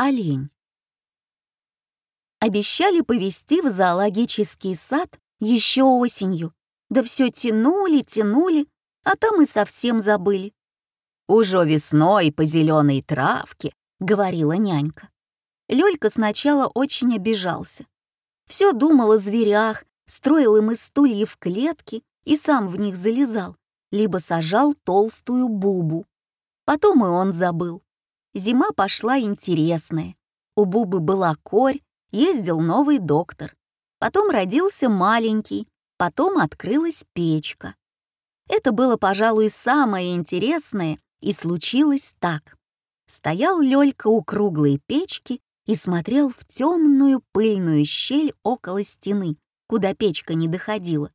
Олень. Обещали повезти в зоологический сад еще осенью, да все тянули, тянули, а там и совсем забыли. «Уже весной по зеленой травке», — говорила нянька. Лёлька сначала очень обижался. Все думал о зверях, строил им из стульев клетки и сам в них залезал, либо сажал толстую бубу. Потом и он забыл. Зима пошла интересная. У Бубы была корь, ездил новый доктор. Потом родился маленький, потом открылась печка. Это было, пожалуй, самое интересное, и случилось так. Стоял Лёлька у круглой печки и смотрел в темную пыльную щель около стены, куда печка не доходила.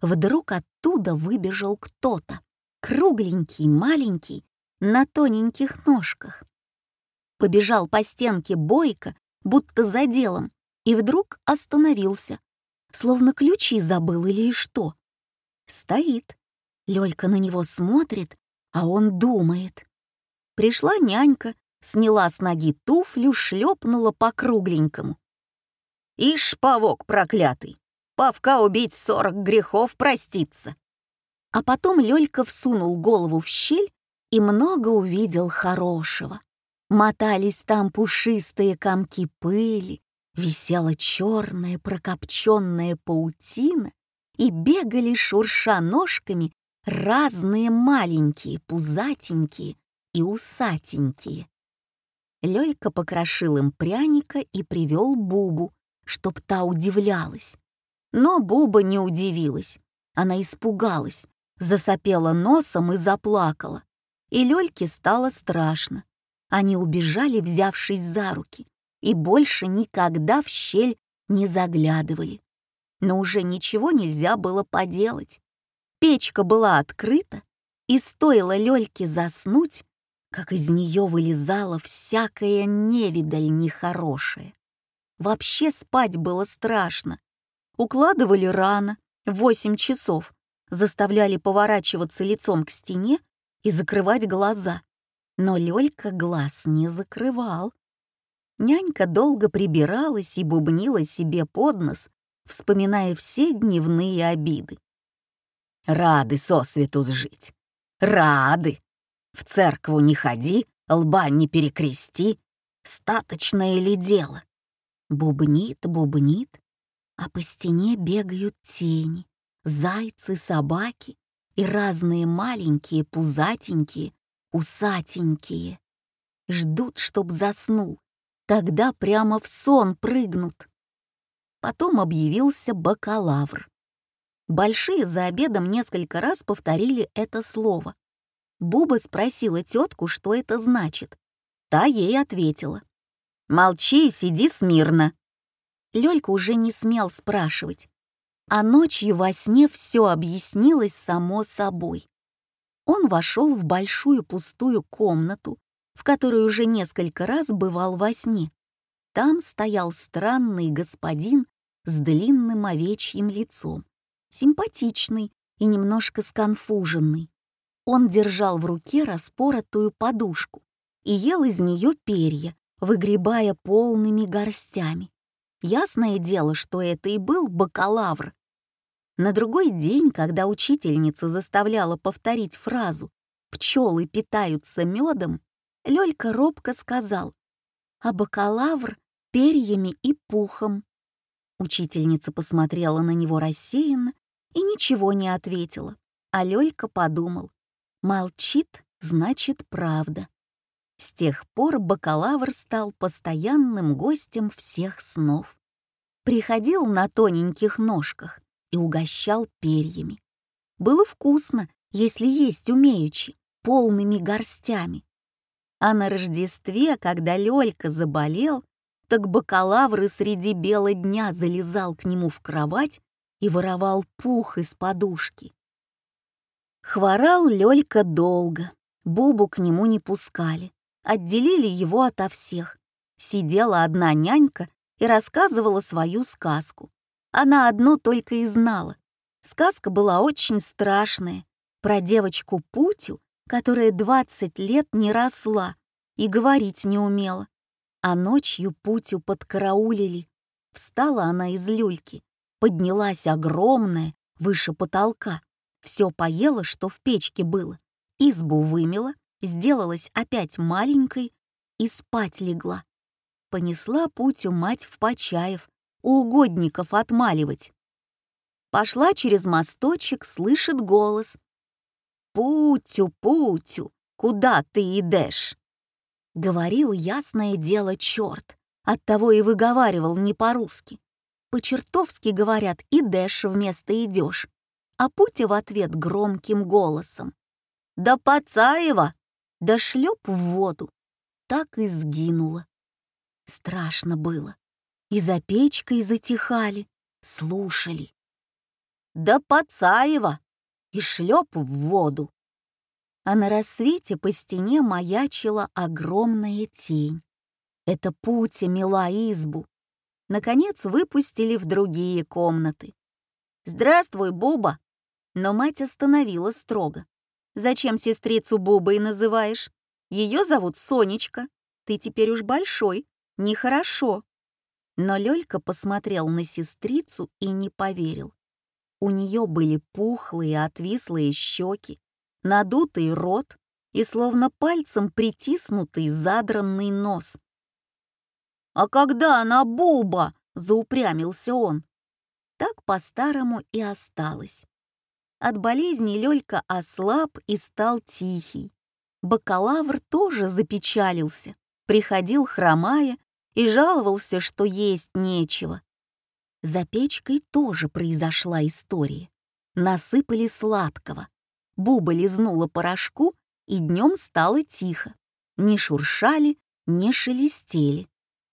Вдруг оттуда выбежал кто-то, кругленький, маленький, на тоненьких ножках. Побежал по стенке бойко, будто за делом, и вдруг остановился, словно ключи забыл или что. Стоит. Лёлька на него смотрит, а он думает. Пришла нянька, сняла с ноги туфлю, шлепнула по кругленькому. «Ишь, павок проклятый! Павка убить сорок грехов проститься!» А потом Лёлька всунул голову в щель и много увидел хорошего. Мотались там пушистые комки пыли, висела черная прокопченная паутина и бегали, шурша ножками, разные маленькие, пузатенькие и усатенькие. Лёлька покрошил им пряника и привел Бубу, чтоб та удивлялась. Но Буба не удивилась. Она испугалась, засопела носом и заплакала. И Лёльке стало страшно. Они убежали, взявшись за руки, и больше никогда в щель не заглядывали. Но уже ничего нельзя было поделать. Печка была открыта, и стоило Лёльке заснуть, как из нее вылезала всякая невидаль нехорошая. Вообще спать было страшно. Укладывали рано, в восемь часов, заставляли поворачиваться лицом к стене и закрывать глаза. Но Лёлька глаз не закрывал. Нянька долго прибиралась и бубнила себе под нос, вспоминая все дневные обиды. «Рады сосвету сжить! Рады! В церкву не ходи, лба не перекрести. Статочное ли дело? Бубнит, бубнит, а по стене бегают тени, зайцы, собаки и разные маленькие, пузатенькие, усатенькие. Ждут, чтоб заснул, тогда прямо в сон прыгнут. Потом объявился бакалавр. Большие за обедом несколько раз повторили это слово, Буба спросила тетку, что это значит. Та ей ответила. «Молчи и сиди смирно». Лёлька уже не смел спрашивать. А ночью во сне все объяснилось само собой. Он вошел в большую пустую комнату, в которой уже несколько раз бывал во сне. Там стоял странный господин с длинным овечьим лицом, симпатичный и немножко сконфуженный. Он держал в руке распоротую подушку и ел из нее перья, выгребая полными горстями. Ясное дело, что это и был бакалавр. На другой день, когда учительница заставляла повторить фразу «пчелы питаются медом», Лёлька робко сказал «а бакалавр перьями и пухом». Учительница посмотрела на него рассеянно и ничего не ответила, а Лёлька подумал Молчит, значит, правда. С тех пор бакалавр стал постоянным гостем всех снов. Приходил на тоненьких ножках и угощал перьями. Было вкусно, если есть умеючи, полными горстями. А на Рождестве, когда Лёлька заболел, так бакалавр и среди бела дня залезал к нему в кровать и воровал пух из подушки. Хворал Лёлька долго, Бубу к нему не пускали, отделили его ото всех. Сидела одна нянька и рассказывала свою сказку. Она одну только и знала. Сказка была очень страшная, про девочку Путю, которая 20 лет не росла и говорить не умела. А ночью Путю подкараулили. Встала она из люльки, поднялась огромная, выше потолка. Все поела, что в печке было. Избу вымела, сделалась опять маленькой и спать легла. Понесла Путю мать в Почаев, у угодников отмаливать. Пошла через мосточек, слышит голос. «Путю, Путю, куда ты идешь?» Говорил ясное дело черт, оттого и выговаривал не по-русски. По-чертовски говорят «идешь» вместо «идешь», а Путя в ответ громким голосом. «Да Пацаева!» Да шлеп в воду. Так и сгинула. Страшно было. И за печкой затихали, слушали. Да Пацаева! И шлеп в воду. А на рассвете по стене маячила огромная тень. Это Путя мела избу. Наконец выпустили в другие комнаты. «Здравствуй, Буба!» Но мать остановила строго. «Зачем сестрицу Бубой называешь? Ее зовут Сонечка. Ты теперь уж большой. Нехорошо». Но Лёлька посмотрел на сестрицу и не поверил. У нее были пухлые, отвислые щеки, надутый рот и словно пальцем притиснутый задранный нос. «А когда она буба?» — заупрямился он. Так по-старому и осталось. От болезни Лёлька ослаб и стал тихий. Бакалавр тоже запечалился, приходил хромая и жаловался, что есть нечего. За печкой тоже произошла история. Насыпали сладкого. Буба лизнула порошку, и днем стало тихо. Не шуршали, не шелестели.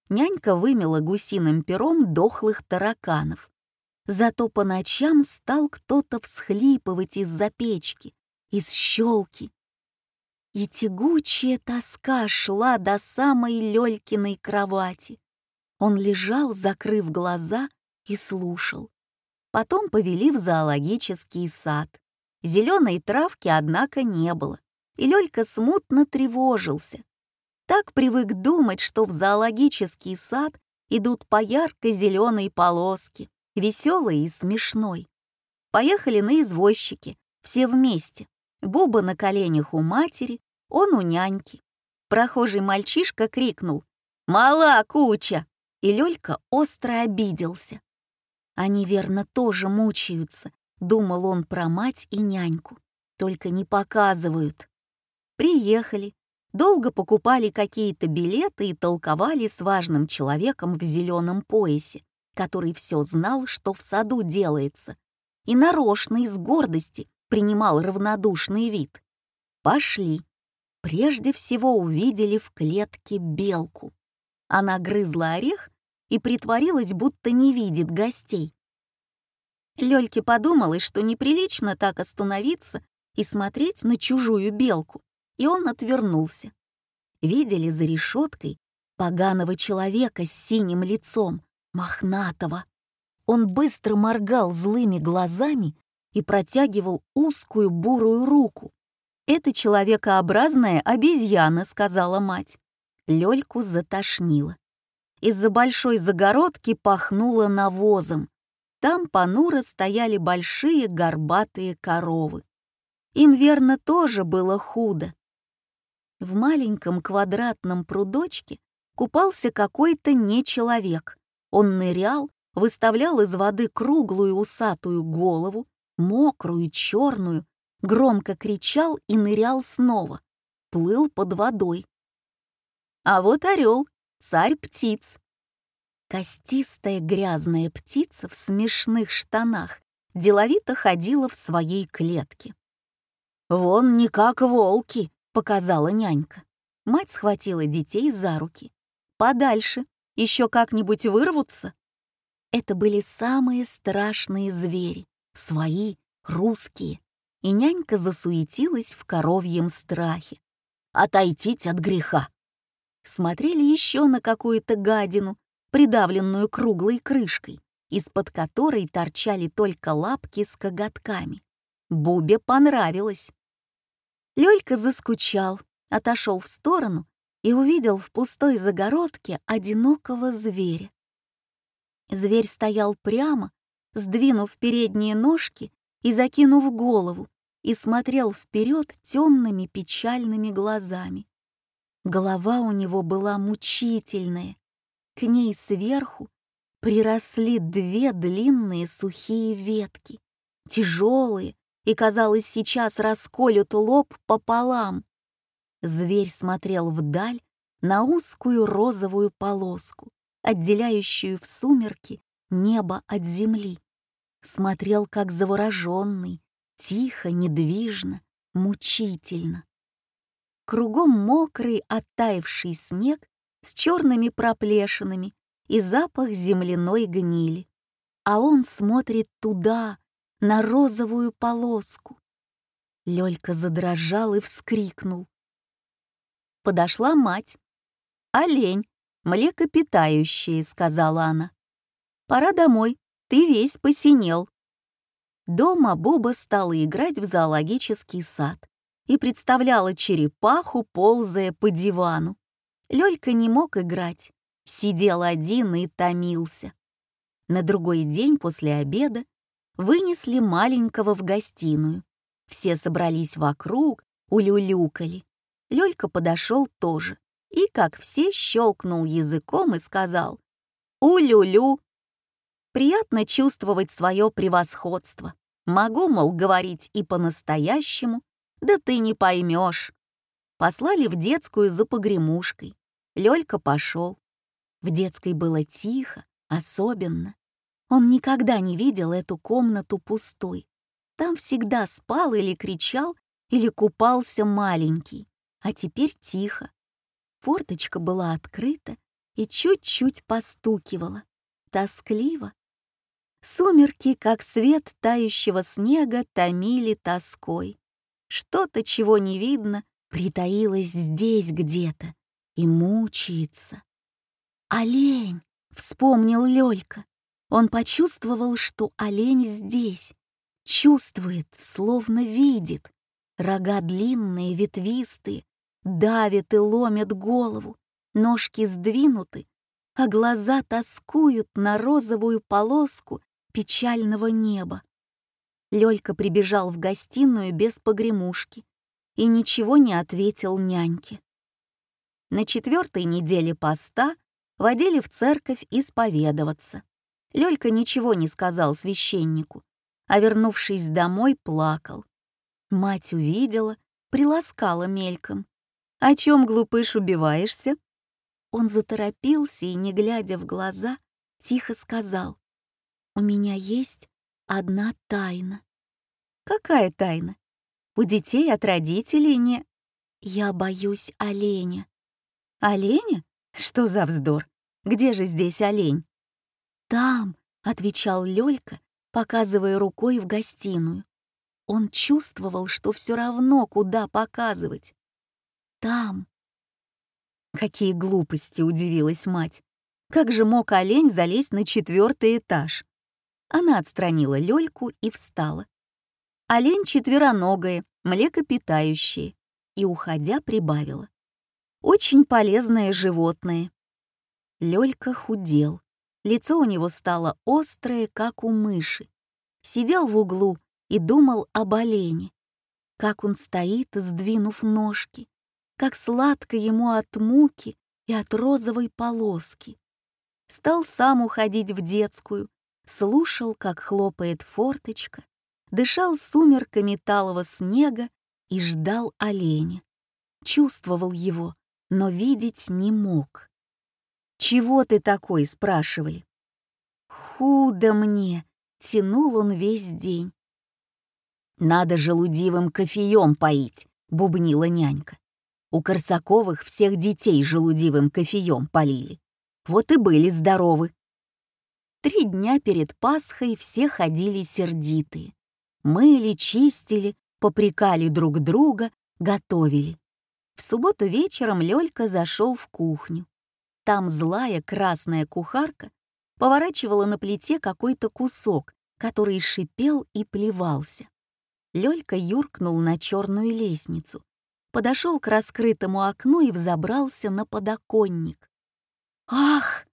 Нянька вымела гусиным пером дохлых тараканов. Зато по ночам стал кто-то всхлипывать из-за печки, из щелки. И тягучая тоска шла до самой Лёлькиной кровати. Он лежал, закрыв глаза, и слушал. Потом повели в зоологический сад. Зеленой травки, однако, не было, и Лёлька смутно тревожился. Так привык думать, что в зоологический сад идут по ярко-зеленой полоске, веселой и смешной. Поехали на извозчике, все вместе. Буба на коленях у матери, он у няньки. Прохожий мальчишка крикнул «Мала куча!» и Лёлька остро обиделся. Они, верно, тоже мучаются, думал он про мать и няньку. Только не показывают. Приехали, долго покупали какие-то билеты и толковали с важным человеком в зеленом поясе, который все знал, что в саду делается, и нарочно из гордости принимал равнодушный вид. Пошли. Прежде всего увидели в клетке белку. Она грызла орех и притворилась, будто не видит гостей. Лёльке подумалось, что неприлично так остановиться и смотреть на чужую белку, и он отвернулся. Видели за решеткой поганого человека с синим лицом, мохнатого. Он быстро моргал злыми глазами и протягивал узкую бурую руку. «Это человекообразная обезьяна», — сказала мать. Лёльку затошнило. Из-за большой загородки пахнуло навозом. Там понуро стояли большие горбатые коровы. Им, верно, тоже было худо. В маленьком квадратном прудочке купался какой-то нечеловек. Он нырял, выставлял из воды круглую усатую голову, мокрую, черную, громко кричал и нырял снова, плыл под водой. А вот орел, царь птиц. Костистая грязная птица в смешных штанах деловито ходила в своей клетке. «Вон не как волки», — показала нянька. Мать схватила детей за руки. «Подальше, еще как-нибудь вырвутся». Это были самые страшные звери, свои, русские. И нянька засуетилась в коровьем страхе. «Отойтить от греха!» Смотрели еще на какую-то гадину, придавленную круглой крышкой, из-под которой торчали только лапки с коготками. Бубе понравилось. Лёлька заскучал, отошел в сторону и увидел в пустой загородке одинокого зверя. Зверь стоял прямо, сдвинув передние ножки и закинув голову, и смотрел вперед темными печальными глазами. Голова у него была мучительная. К ней сверху приросли две длинные сухие ветки, тяжелые, и, казалось, сейчас расколют лоб пополам. Зверь смотрел вдаль на узкую розовую полоску, отделяющую в сумерки небо от земли. Смотрел, как завороженный, тихо, недвижно, мучительно. Кругом мокрый, оттаивший снег с черными проплешинами и запах земляной гнили. А он смотрит туда, на розовую полоску. Лёлька задрожал и вскрикнул. Подошла мать. «Олень, млекопитающие», — сказала она. «Пора домой, ты весь посинел». Дома Боба стала играть в зоологический сад и представляла черепаху, ползая по дивану. Лёлька не мог играть, сидел один и томился. На другой день после обеда вынесли маленького в гостиную. Все собрались вокруг, улюлюкали. Лёлька подошел тоже и, как все, щелкнул языком и сказал «У-лю-лю». Приятно чувствовать свое превосходство. Могу, мол, говорить и по-настоящему, да ты не поймешь. Послали в детскую за погремушкой. Лёлька пошел. В детской было тихо, особенно. Он никогда не видел эту комнату пустой. Там всегда спал или кричал, или купался маленький, а теперь тихо. Форточка была открыта и чуть-чуть постукивала. Тоскливо. Сумерки, как свет тающего снега, томили тоской. Что-то, чего не видно, притаилось здесь где-то и мучается. «Олень!» — вспомнил Лёлька. Он почувствовал, что олень здесь. Чувствует, словно видит. Рога длинные, ветвистые, давит и ломят голову. Ножки сдвинуты, а глаза тоскуют на розовую полоску печального неба. Лёлька прибежал в гостиную без погремушки и ничего не ответил няньке. На четвертой неделе поста водили в церковь исповедоваться. Лёлька ничего не сказал священнику, а вернувшись домой, плакал. Мать увидела, приласкала мельком. «О чем, глупыш, убиваешься?» Он заторопился и, не глядя в глаза, тихо сказал. «У меня есть одна тайна». «Какая тайна? У детей от родителей не...» «Я боюсь оленя». «Оленя? Что за вздор? Где же здесь олень?» «Там», — отвечал Лёлька, показывая рукой в гостиную. Он чувствовал, что все равно, куда показывать. «Там». Какие глупости, удивилась мать. Как же мог олень залезть на четвертый этаж? Она отстранила Лёльку и встала. Олень четвероногое, млекопитающее, и, уходя, прибавила. Очень полезное животное. Лёлька худел. Лицо у него стало острое, как у мыши. Сидел в углу и думал об олене. Как он стоит, сдвинув ножки. Как сладко ему от муки и от розовой полоски. Стал сам уходить в детскую, слушал, как хлопает форточка, дышал сумерками талого снега и ждал оленя. Чувствовал его, но видеть не мог. «Чего ты такой?» — спрашивали. «Худо мне!» — тянул он весь день. «Надо желудивым кофеем поить», — бубнила нянька. У Корсаковых всех детей желудивым кофеем полили. Вот и были здоровы. Три дня перед Пасхой все ходили сердитые. Мыли, чистили, попрекали друг друга, готовили. В субботу вечером Лёлька зашел в кухню. Там злая красная кухарка поворачивала на плите какой-то кусок, который шипел и плевался. Лёлька юркнул на черную лестницу, подошел к раскрытому окну и взобрался на подоконник. Ах!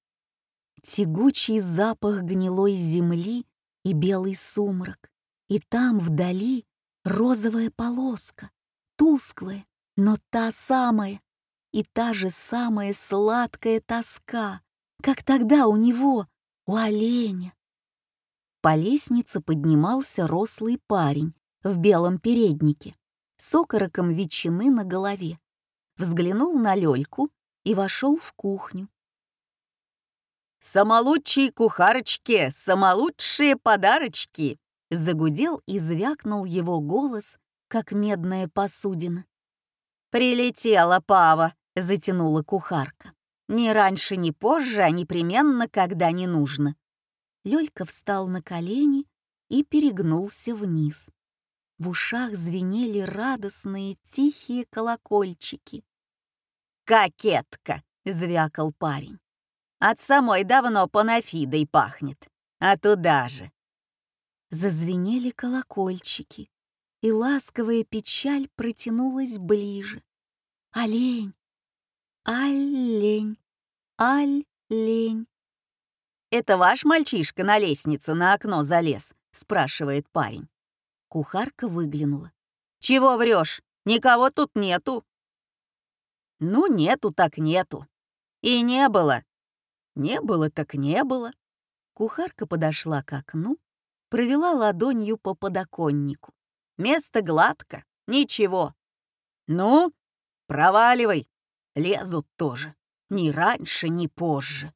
Тягучий запах гнилой земли и белый сумрак. И там вдали розовая полоска, тусклая, но та самая, и та же самая сладкая тоска, как тогда у него, у оленя. По лестнице поднимался рослый парень в белом переднике, с окороком ветчины на голове. Взглянул на Лёльку и вошел в кухню. «Самолучшие кухарочки, самолучшие подарочки!» Загудел и звякнул его голос, как медная посудина. «Прилетела Пава!» — затянула кухарка. «Ни раньше, ни позже, а непременно, когда не нужно». Лёлька встал на колени и перегнулся вниз. В ушах звенели радостные тихие колокольчики. «Кокетка!» — звякал парень. «От самой давно панафидой пахнет. А туда же!» Зазвенели колокольчики, и ласковая печаль протянулась ближе. «Олень! Олень! Олень!» «Это ваш мальчишка на лестнице на окно залез?» — спрашивает парень. Кухарка выглянула. «Чего врешь? Никого тут нету». «Ну, нету так нету. И не было». «Не было так не было». Кухарка подошла к окну, провела ладонью по подоконнику. «Место гладко, ничего». «Ну, проваливай. Лезут тоже. Ни раньше, ни позже».